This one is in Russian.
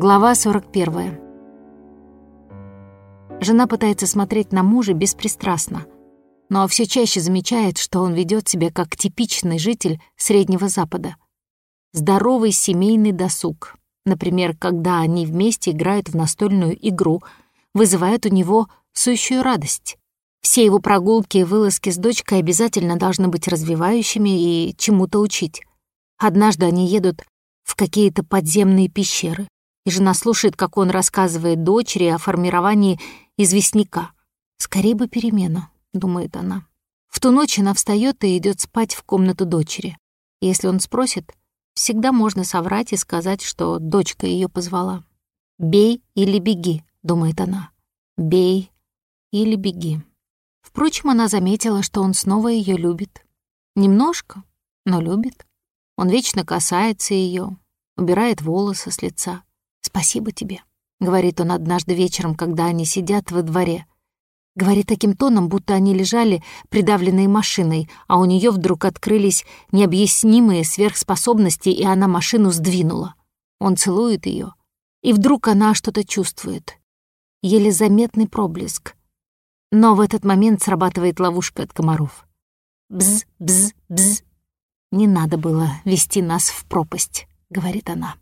Глава 41. Жена пытается смотреть на мужа беспристрастно, но все чаще замечает, что он ведет себя как типичный житель Среднего Запада. Здоровый семейный досуг, например, когда они вместе играют в настольную игру, вызывает у него сущую радость. Все его прогулки и вылазки с дочкой обязательно должны быть развивающими и чему-то учить. Однажды они едут в какие-то подземные пещеры, и жена слушает, как он рассказывает дочери о формировании известняка. «Скорее бы перемена», — думает она. В ту ночь она встает и идет спать в комнату дочери. Если он спросит, всегда можно соврать и сказать, что дочка ее позвала. «Бей или беги», — думает она. «Бей или беги». Впрочем, она заметила, что он снова ее любит. Немножко, но любит. Он вечно касается ее, убирает волосы с лица. «Спасибо тебе», — говорит он однажды вечером, когда они сидят во дворе. Говорит таким тоном, будто они лежали, придавленные машиной, а у нее вдруг открылись необъяснимые сверхспособности, и она машину сдвинула. Он целует ее, и вдруг она что-то чувствует. Еле заметный проблеск. Но в этот момент срабатывает ловушка от комаров. Бз, бз, бз. «Не надо было вести нас в пропасть», — говорит она.